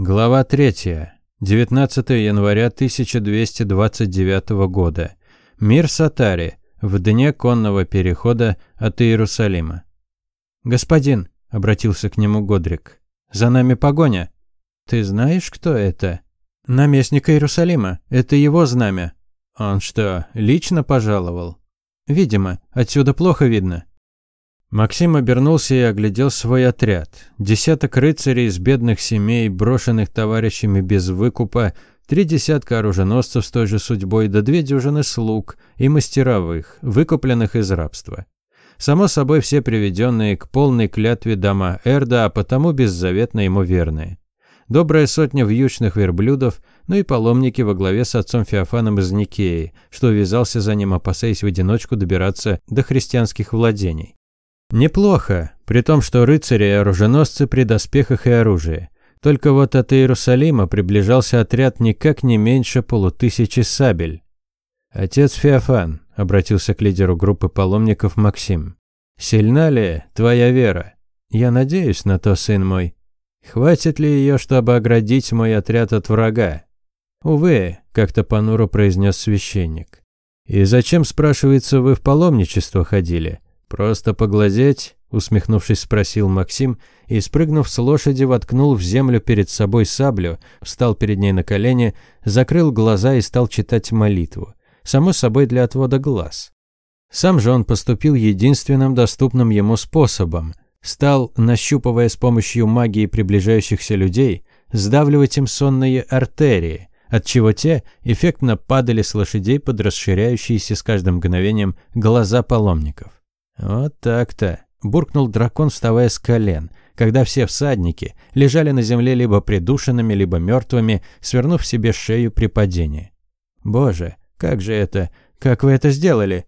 Глава 3. 19 января 1229 года. Мир Сатари. В дне конного перехода от Иерусалима. «Господин», — обратился к нему Годрик, — «за нами погоня». «Ты знаешь, кто это?» «Наместник Иерусалима. Это его знамя». «Он что, лично пожаловал?» «Видимо. Отсюда плохо видно». Максим обернулся и оглядел свой отряд. Десяток рыцарей из бедных семей, брошенных товарищами без выкупа, три десятка оруженосцев с той же судьбой, да две дюжины слуг и мастеровых, выкупленных из рабства. Само собой, все приведенные к полной клятве дома Эрда, а потому беззаветно ему верные. Добрая сотня вьючных верблюдов, ну и паломники во главе с отцом Феофаном из Никеи, что увязался за ним, опасаясь в одиночку добираться до христианских владений. Неплохо, при том, что рыцари и оруженосцы при доспехах и оружии. Только вот от Иерусалима приближался отряд никак не меньше полутысячи сабель. «Отец Феофан», — обратился к лидеру группы паломников Максим, — «сильна ли твоя вера? Я надеюсь на то, сын мой. Хватит ли ее, чтобы оградить мой отряд от врага?» «Увы», — как-то понуро произнес священник. «И зачем, спрашивается, вы в паломничество ходили? «Просто поглазеть?» – усмехнувшись, спросил Максим и, спрыгнув с лошади, воткнул в землю перед собой саблю, встал перед ней на колени, закрыл глаза и стал читать молитву. Само собой для отвода глаз. Сам же он поступил единственным доступным ему способом. Стал, нащупывая с помощью магии приближающихся людей, сдавливать им сонные артерии, отчего те эффектно падали с лошадей под расширяющиеся с каждым мгновением глаза паломников. «Вот так-то», – буркнул дракон, вставая с колен, когда все всадники лежали на земле либо придушенными, либо мертвыми, свернув себе шею при падении. «Боже, как же это? Как вы это сделали?»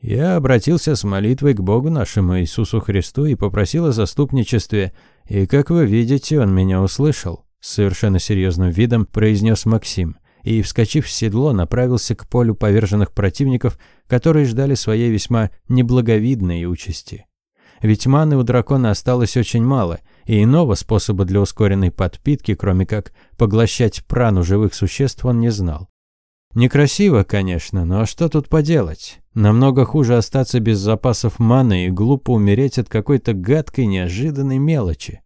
Я обратился с молитвой к Богу нашему Иисусу Христу и попросил о заступничестве, и, как вы видите, он меня услышал. Совершенно серьезным видом произнес Максим и, вскочив в седло, направился к полю поверженных противников, которые ждали своей весьма неблаговидной участи. Ведь маны у дракона осталось очень мало, и иного способа для ускоренной подпитки, кроме как поглощать прану живых существ, он не знал. Некрасиво, конечно, но что тут поделать? Намного хуже остаться без запасов маны и глупо умереть от какой-то гадкой неожиданной мелочи.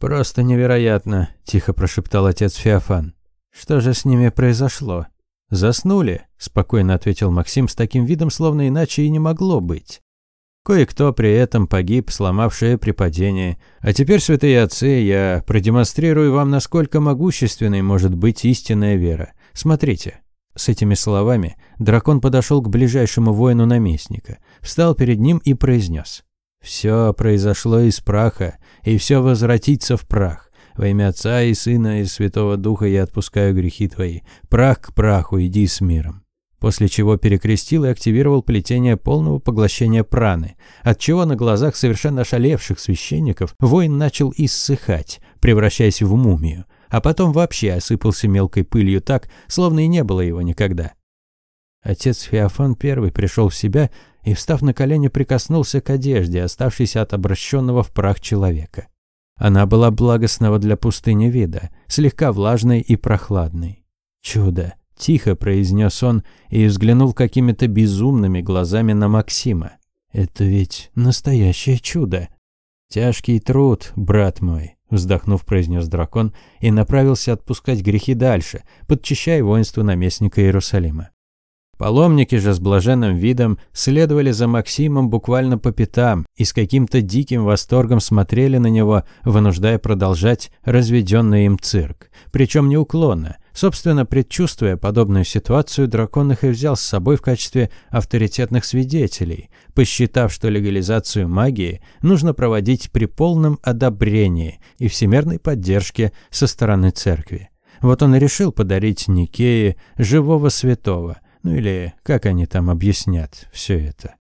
«Просто невероятно», – тихо прошептал отец Феофан. Что же с ними произошло? Заснули, спокойно ответил Максим с таким видом, словно иначе и не могло быть. Кое-кто при этом погиб, сломав шею при падении. А теперь, святые отцы, я продемонстрирую вам, насколько могущественной может быть истинная вера. Смотрите. С этими словами дракон подошел к ближайшему воину наместника, встал перед ним и произнес. «Все произошло из праха, и все возвратится в прах. Во имя Отца и Сына и Святого Духа я отпускаю грехи твои. Прах к праху, иди с миром». После чего перекрестил и активировал плетение полного поглощения праны, отчего на глазах совершенно ошалевших священников воин начал иссыхать, превращаясь в мумию, а потом вообще осыпался мелкой пылью так, словно и не было его никогда. Отец Феофан первый пришел в себя и, встав на колени, прикоснулся к одежде, оставшейся от обращенного в прах человека. Она была благостного для пустыни вида, слегка влажной и прохладной. «Чудо!» – тихо произнес он и взглянул какими-то безумными глазами на Максима. «Это ведь настоящее чудо!» «Тяжкий труд, брат мой», – вздохнув, произнес дракон и направился отпускать грехи дальше, подчищая воинство наместника Иерусалима. Паломники же с блаженным видом следовали за Максимом буквально по пятам и с каким-то диким восторгом смотрели на него, вынуждая продолжать разведенный им цирк. Причем неуклонно. Собственно, предчувствуя подобную ситуацию, дракон их и взял с собой в качестве авторитетных свидетелей, посчитав, что легализацию магии нужно проводить при полном одобрении и всемирной поддержке со стороны церкви. Вот он и решил подарить Никее живого святого – ну или как они там объяснят все это.